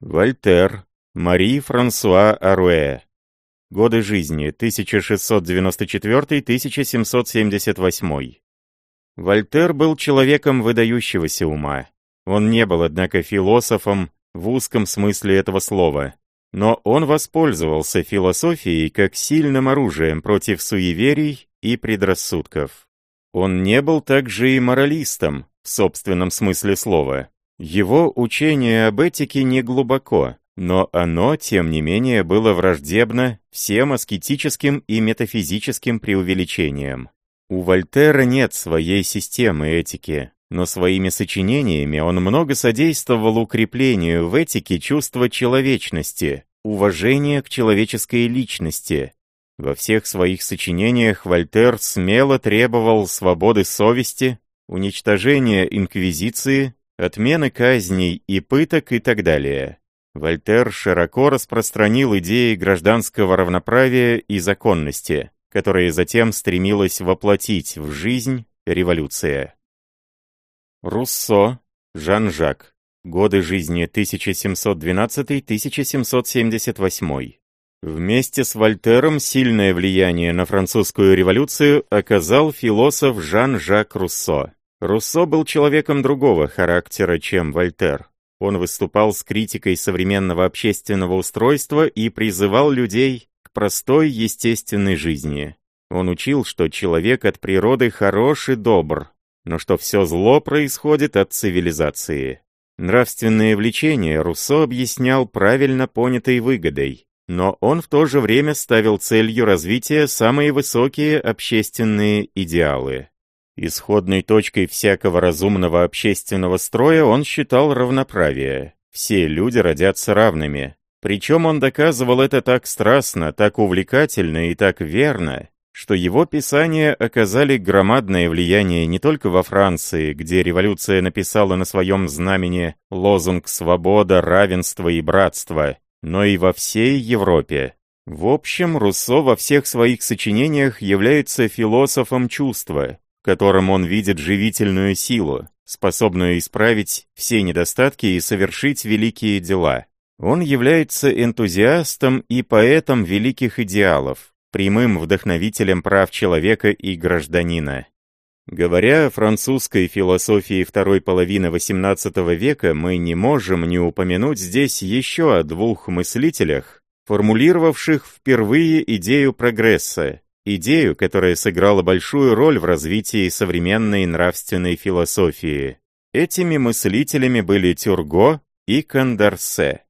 Вольтер, Мари Франсуа Аруэ. Годы жизни 1694-1778. Вольтер был человеком выдающегося ума. Он не был, однако, философом в узком смысле этого слова. Но он воспользовался философией как сильным оружием против суеверий и предрассудков. Он не был также и моралистом, в собственном смысле слова. Его учение об этике не глубоко, но оно, тем не менее, было враждебно всем аскетическим и метафизическим преувеличениям. У Вольтера нет своей системы этики, но своими сочинениями он много содействовал укреплению в этике чувства человечности, уважения к человеческой личности. Во всех своих сочинениях Вольтер смело требовал свободы совести, уничтожения инквизиции, отмены казней и пыток и так далее. Вольтер широко распространил идеи гражданского равноправия и законности, которые затем стремилась воплотить в жизнь революция. Руссо, Жан-Жак. Годы жизни 1712-1778. Вместе с Вольтером сильное влияние на французскую революцию оказал философ Жан-Жак Руссо. Руссо был человеком другого характера, чем Вольтер. Он выступал с критикой современного общественного устройства и призывал людей к простой естественной жизни. Он учил, что человек от природы хорош и добр, но что все зло происходит от цивилизации. Нравственные влечения Руссо объяснял правильно понятой выгодой, но он в то же время ставил целью развития самые высокие общественные идеалы. Исходной точкой всякого разумного общественного строя он считал равноправие. Все люди родятся равными. Причем он доказывал это так страстно, так увлекательно и так верно, что его писания оказали громадное влияние не только во Франции, где революция написала на своем знамени лозунг «Свобода, равенство и братство», но и во всей Европе. В общем, Руссо во всех своих сочинениях является философом чувства, в котором он видит живительную силу, способную исправить все недостатки и совершить великие дела. Он является энтузиастом и поэтом великих идеалов, прямым вдохновителем прав человека и гражданина. Говоря о французской философии второй половины XVIII века, мы не можем не упомянуть здесь еще о двух мыслителях, формулировавших впервые идею прогресса, идею, которая сыграла большую роль в развитии современной нравственной философии. Этими мыслителями были Тюрго и Кондорсе.